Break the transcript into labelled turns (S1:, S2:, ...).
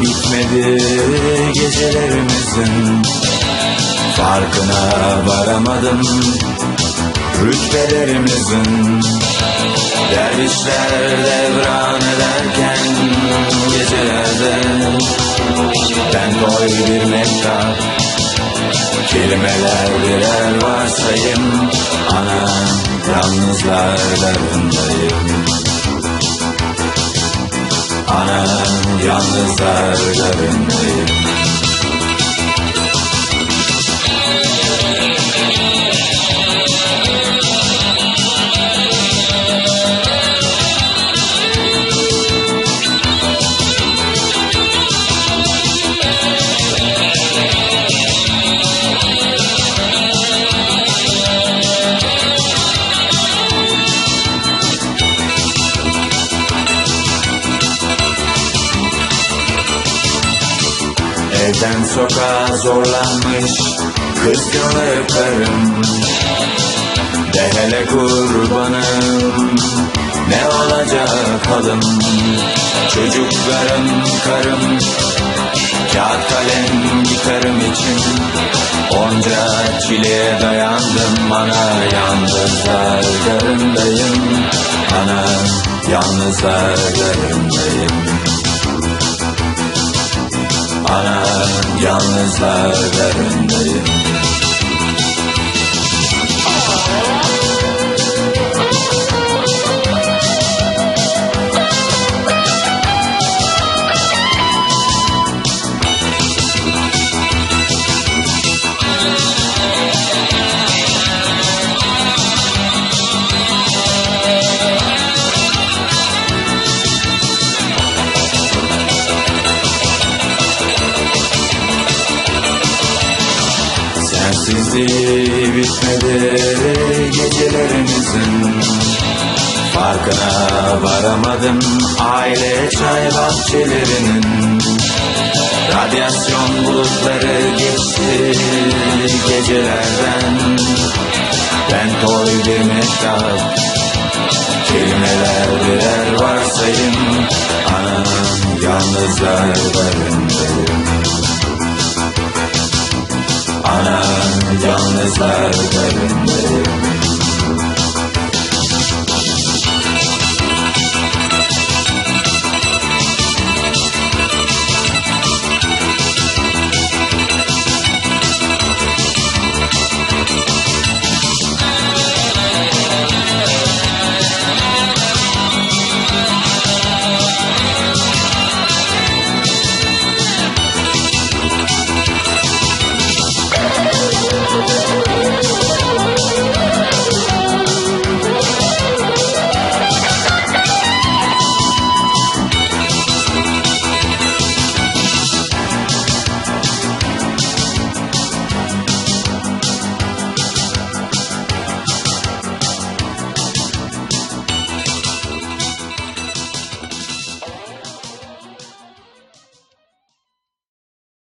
S1: bitmedi gecelerimizin. Farkına varamadım rütbelerimizin. Dervişler devran ederken gecelerde Ben doy bir mektap Kelimeler birer varsayım. Ana yalnızlarlarındayım Ana yalnızlarlarındayım Evden sokağa zorlanmış kızgınlığı karım De hele kurbanım ne olacak halım Çocuklarım karım Kağıt kalem gitarım için. Onca çileye dayandım Ana yalnızlar garındayım Ana yalnızlar garındayım Ana yalnızlar garındayım Sensizliği bitmedi gecelerimizin Farkına varamadım. Aile çay bahçelerinin Radyasyon bulutları geçti gecelerden. Ben toy bir mektap Kelimeler birer varsayım. Anam yalnızlar barındayım Ana yalnızlar derinde